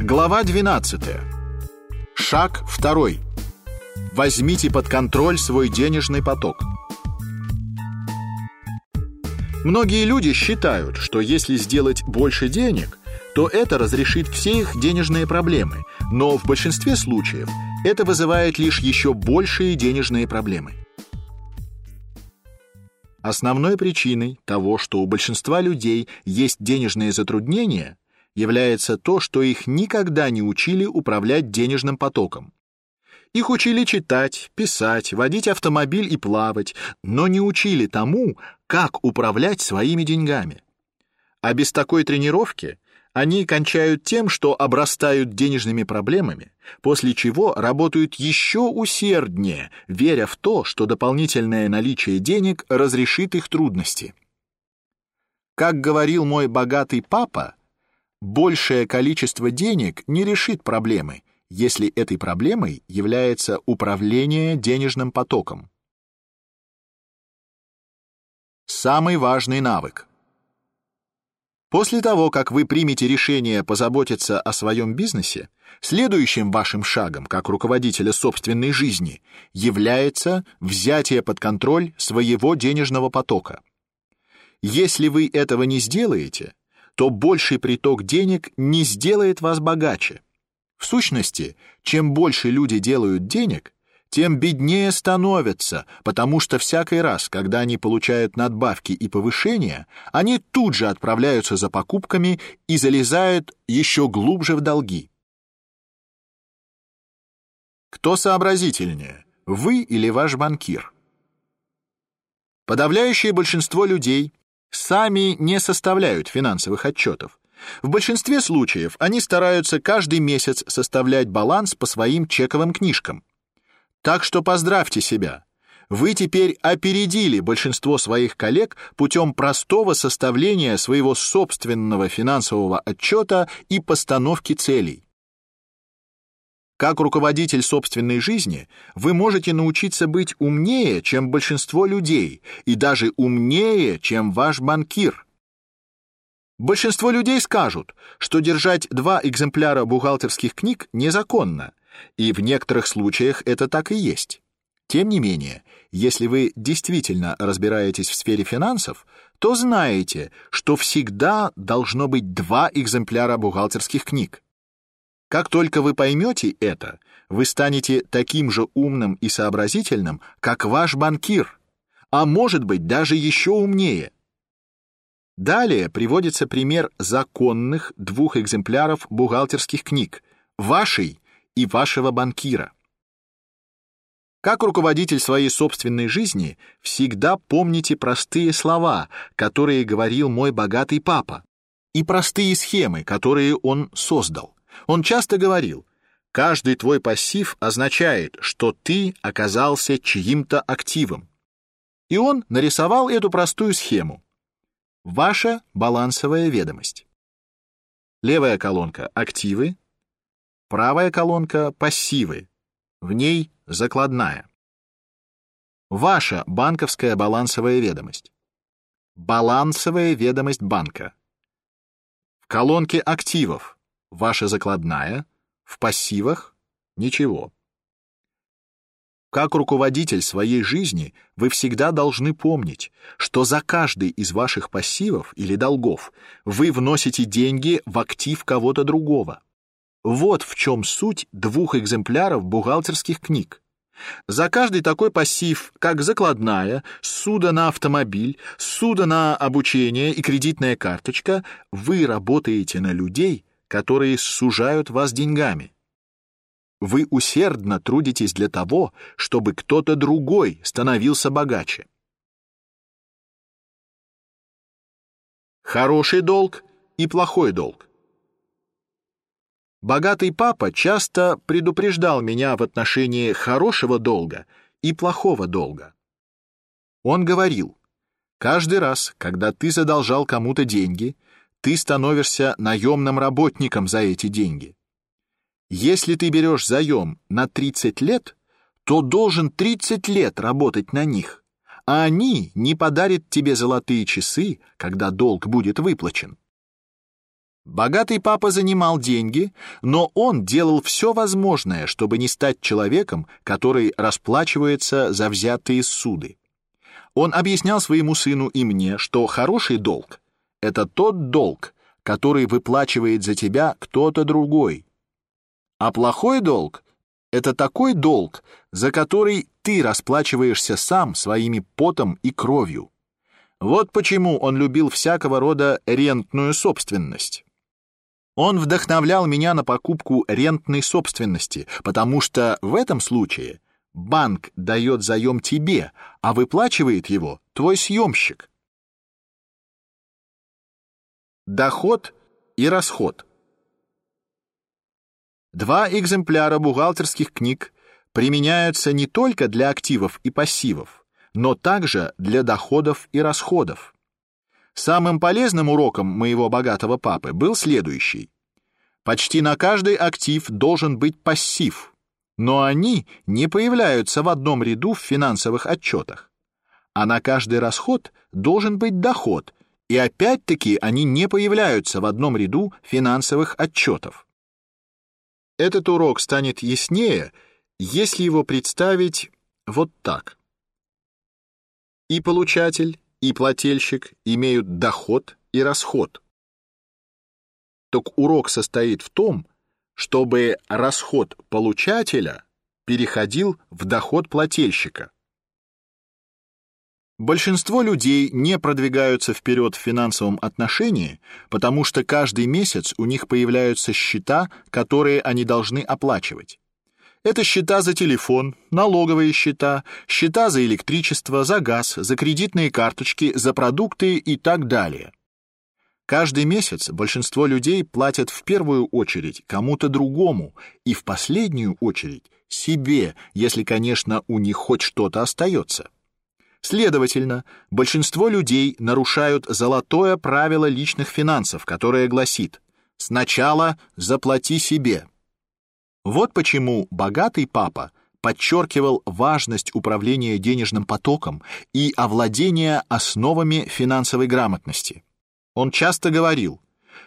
Глава 12. Шаг второй. Возьмите под контроль свой денежный поток. Многие люди считают, что если сделать больше денег, то это разрешит все их денежные проблемы, но в большинстве случаев это вызывает лишь еще большие денежные проблемы. Основной причиной того, что у большинства людей есть денежные затруднения, является то, что их никогда не учили управлять денежным потоком. Их учили читать, писать, водить автомобиль и плавать, но не учили тому, как управлять своими деньгами. А без такой тренировки они кончают тем, что обрастают денежными проблемами, после чего работают еще усерднее, веря в то, что дополнительное наличие денег разрешит их трудности. Как говорил мой богатый папа, большее количество денег не решит проблемы, если этой проблемой является управление денежным потоком. Самый важный навык. После того, как вы примете решение позаботиться о своем бизнесе, следующим вашим шагом, как руководителя собственной жизни, является взятие под контроль своего денежного потока. Если вы этого не сделаете, то больший приток денег не сделает вас богаче. В сущности, чем больше люди делают денег, тем беднее становятся, потому что всякий раз, когда они получают надбавки и повышения, они тут же отправляются за покупками и залезают еще глубже в долги. Кто сообразительнее, вы или ваш банкир? Подавляющее большинство людей сами не составляют финансовых отчетов. В большинстве случаев они стараются каждый месяц составлять баланс по своим чековым книжкам. Так что поздравьте себя. Вы теперь опередили большинство своих коллег путем простого составления своего собственного финансового отчета и постановки целей. Как руководитель собственной жизни, вы можете научиться быть умнее, чем большинство людей, и даже умнее, чем ваш банкир. Большинство людей скажут, что держать два экземпляра бухгалтерских книг незаконно, и в некоторых случаях это так и есть. Тем не менее, если вы действительно разбираетесь в сфере финансов, то знаете, что всегда должно быть два экземпляра бухгалтерских книг. Как только вы поймете это, вы станете таким же умным и сообразительным, как ваш банкир, а может быть даже еще умнее. Далее приводится пример законных двух экземпляров бухгалтерских книг, вашей и вашего банкира. Как руководитель своей собственной жизни, всегда помните простые слова, которые говорил мой богатый папа, и простые схемы, которые он создал. Он часто говорил, каждый твой пассив означает, что ты оказался чьим-то активом. И он нарисовал эту простую схему. Ваша балансовая ведомость. Левая колонка – активы, правая колонка – пассивы, в ней закладная. Ваша банковская балансовая ведомость. Балансовая ведомость банка. В колонке активов ваша закладная, в пассивах ничего. Как руководитель своей жизни вы всегда должны помнить, что за каждый из ваших пассивов или долгов вы вносите деньги в актив кого-то другого. Вот в чем суть двух экземпляров бухгалтерских книг. За каждый такой пассив, как закладная, суда на автомобиль, суда на обучение и кредитная карточка, вы работаете на людей, которые сужают вас деньгами. Вы усердно трудитесь для того, чтобы кто-то другой становился богаче. Хороший долг и плохой долг. Богатый папа часто предупреждал меня в отношении хорошего долга и плохого долга. Он говорил: каждый раз, когда ты задолжал кому-то деньги, ты становишься наемным работником за эти деньги. Если ты берешь заем на 30 лет, то должен 30 лет работать на них, а они не подарят тебе золотые часы, когда долг будет выплачен. Богатый папа занимал деньги, но он делал все возможное, чтобы не стать человеком, который расплачивается за взятые суды. Он объяснял своему сыну и мне, что хороший долг — это тот долг, который выплачивает за тебя кто-то другой. А плохой долг — это такой долг, за который ты расплачиваешься сам своими потом и кровью. Вот почему он любил всякого рода рентную собственность. Он вдохновлял меня на покупку рентной собственности, потому что в этом случае банк дает заем тебе, а выплачивает его твой съемщик. Доход и расход. Два экземпляра бухгалтерских книг применяются не только для активов и пассивов, но также для доходов и расходов. Самым полезным уроком моего богатого папы был следующий. Почти на каждый актив должен быть пассив – но они не появляются в одном ряду в финансовых отчетах. А на каждый расход должен быть доход, и опять-таки они не появляются в одном ряду финансовых отчетов. Этот урок станет яснее, если его представить вот так. И получатель, и плательщик имеют доход и расход. Так урок состоит в том, чтобы расход получателя переходил в доход плательщика. Большинство людей не продвигаются вперед в финансовом отношении, потому что каждый месяц у них появляются счета, которые они должны оплачивать. Это счета за телефон, налоговые счета, счета за электричество, за газ, за кредитные карточки, за продукты и так далее. Каждый месяц большинство людей платят в первую очередь кому-то другому и в последнюю очередь себе, если, конечно, у них хоть что-то остается. Следовательно, большинство людей нарушают золотое правило личных финансов, которое гласит: сначала заплати себе. Вот почему богатый папа подчеркивал важность управления денежным потоком и овладения основами финансовой грамотности. Он часто говорил,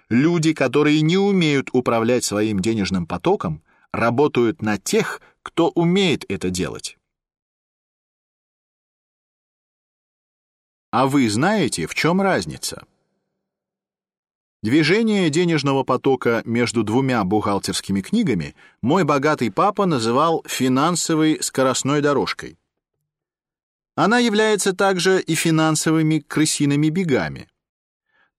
люди, которые не умеют управлять своим денежным потоком, работают на тех, кто умеет это делать. А вы знаете, в чем разница? Движение денежного потока между двумя бухгалтерскими книгами мой богатый папа называл финансовой скоростной дорожкой. Она является также и финансовыми крысиными бегами.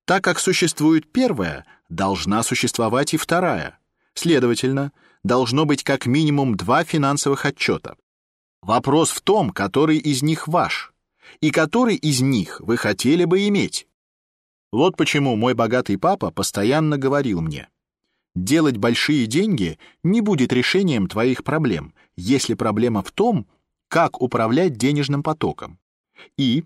Так как существует первая, должна существовать и вторая. Следовательно, должно быть как минимум два финансовых отчета. Вопрос в том, который из них ваш, и который из них вы хотели бы иметь. Вот почему мой богатый папа постоянно говорил мне: делать большие деньги не будет решением твоих проблем, если проблема в том, как управлять денежным потоком. И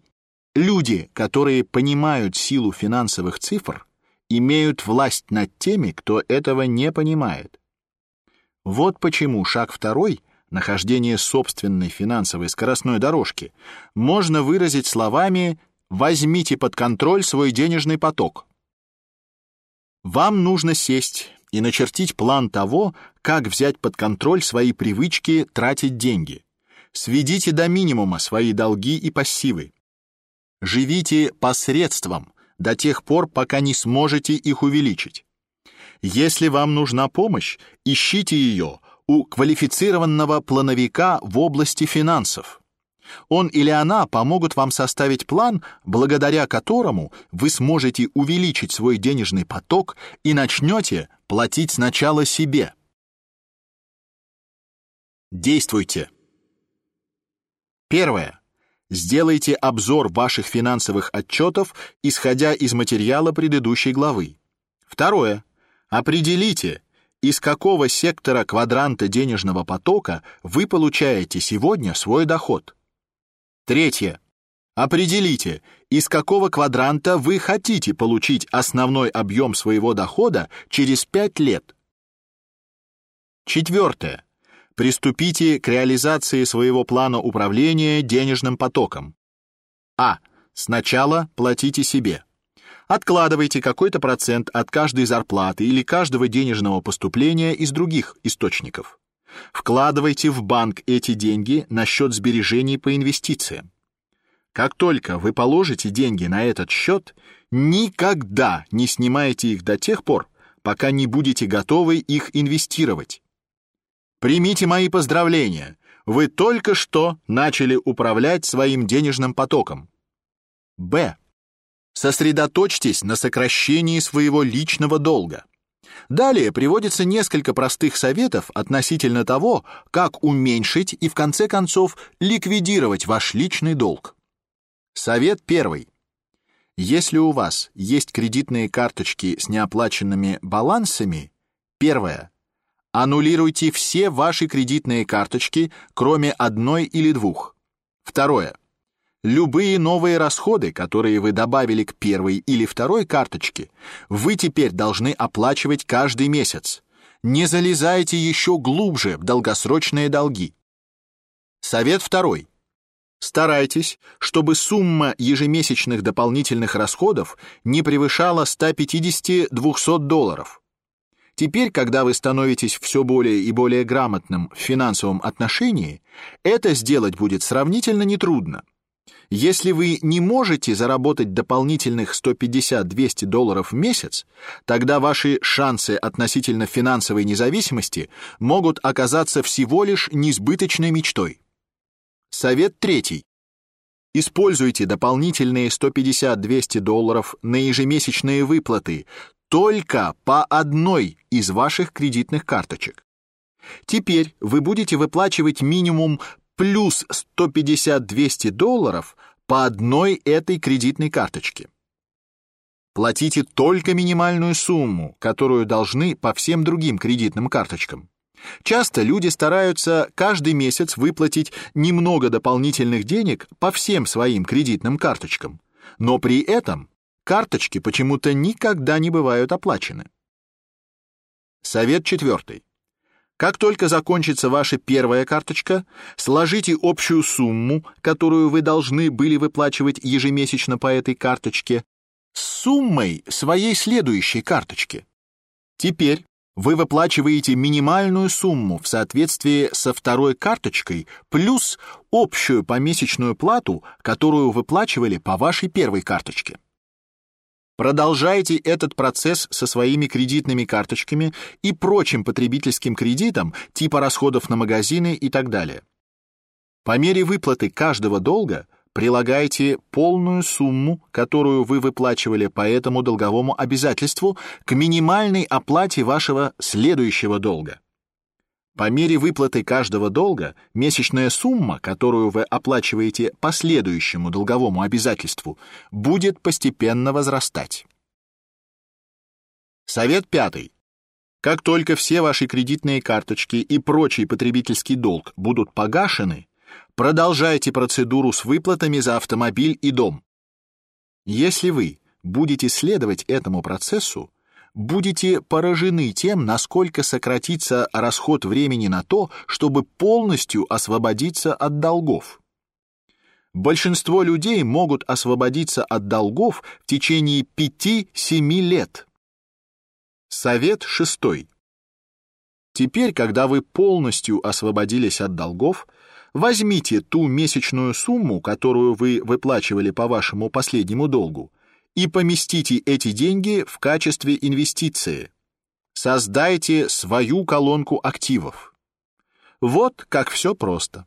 Люди, которые понимают силу финансовых цифр, имеют власть над теми, кто этого не понимает. Вот почему шаг второй нахождение собственной финансовой скоростной дорожки можно выразить словами возьмите под контроль свой денежный поток. Вам нужно сесть и начертить план того, как взять под контроль свои привычки тратить деньги. Сведите до минимума свои долги и пассивы. Живите посредством до тех пор, пока не сможете их увеличить. Если вам нужна помощь, ищите ее у квалифицированного плановика в области финансов. Он или она помогут вам составить план, благодаря которому вы сможете увеличить свой денежный поток и начнете платить сначала себе. Действуйте. Первое. Сделайте обзор ваших финансовых отчетов, исходя из материала предыдущей главы. Второе. Определите, из какого сектора квадранта денежного потока вы получаете сегодня свой доход. Третье. Определите, из какого квадранта вы хотите получить основной объем своего дохода через 5 лет. Четвертое. Приступите к реализации своего плана управления денежным потоком. А. Сначала платите себе. Откладывайте какой-то процент от каждой зарплаты или каждого денежного поступления из других источников. Вкладывайте в банк эти деньги на счет сбережений по инвестициям. Как только вы положите деньги на этот счет, никогда не снимайте их до тех пор, пока не будете готовы их инвестировать. Примите мои поздравления. Вы только что начали управлять своим денежным потоком. Б. Сосредоточьтесь на сокращении своего личного долга. Далее приводится несколько простых советов относительно того, как уменьшить и в конце концов ликвидировать ваш личный долг. Совет первый. Если у вас есть кредитные карточки с неоплаченными балансами, первое. Аннулируйте все ваши кредитные карточки, кроме одной или двух. Второе. Любые новые расходы, которые вы добавили к первой или второй карточке, вы теперь должны оплачивать каждый месяц. Не залезайте еще глубже в долгосрочные долги. Совет второй. Старайтесь, чтобы сумма ежемесячных дополнительных расходов не превышала 150-200 долларов. Теперь, когда вы становитесь все более и более грамотным в финансовом отношении, это сделать будет сравнительно нетрудно. Если вы не можете заработать дополнительных 150-200 долларов в месяц, тогда ваши шансы относительно финансовой независимости могут оказаться всего лишь несбыточной мечтой. Совет третий. Используйте дополнительные 150-200 долларов на ежемесячные выплаты только по одной из ваших кредитных карточек. Теперь вы будете выплачивать минимум плюс 150-200 долларов по одной этой кредитной карточке. Платите только минимальную сумму, которую должны по всем другим кредитным карточкам. Часто люди стараются каждый месяц выплатить немного дополнительных денег по всем своим кредитным карточкам, но при этом карточки почему-то никогда не бывают оплачены. Совет четвертый. Как только закончится ваша первая карточка, сложите общую сумму, которую вы должны были выплачивать ежемесячно по этой карточке, с суммой своей следующей карточки. Теперь вы выплачиваете минимальную сумму в соответствии со второй карточкой плюс общую помесячную плату, которую выплачивали по вашей первой карточке. Продолжайте этот процесс со своими кредитными карточками и прочим потребительским кредитом типа расходов на магазины и так далее. По мере выплаты каждого долга прилагайте полную сумму, которую вы выплачивали по этому долговому обязательству, к минимальной оплате вашего следующего долга. По мере выплаты каждого долга месячная сумма, которую вы оплачиваете по следующему долговому обязательству, будет постепенно возрастать. Совет пятый. Как только все ваши кредитные карточки и прочий потребительский долг будут погашены, продолжайте процедуру с выплатами за автомобиль и дом. Если вы будете следовать этому процессу, будете поражены тем, насколько сократится расход времени на то, чтобы полностью освободиться от долгов. Большинство людей могут освободиться от долгов в течение 5-7 лет. Совет шестой. Теперь, когда вы полностью освободились от долгов, возьмите ту месячную сумму, которую вы выплачивали по вашему последнему долгу, и поместите эти деньги в качестве инвестиции. Создайте свою колонку активов. Вот как все просто.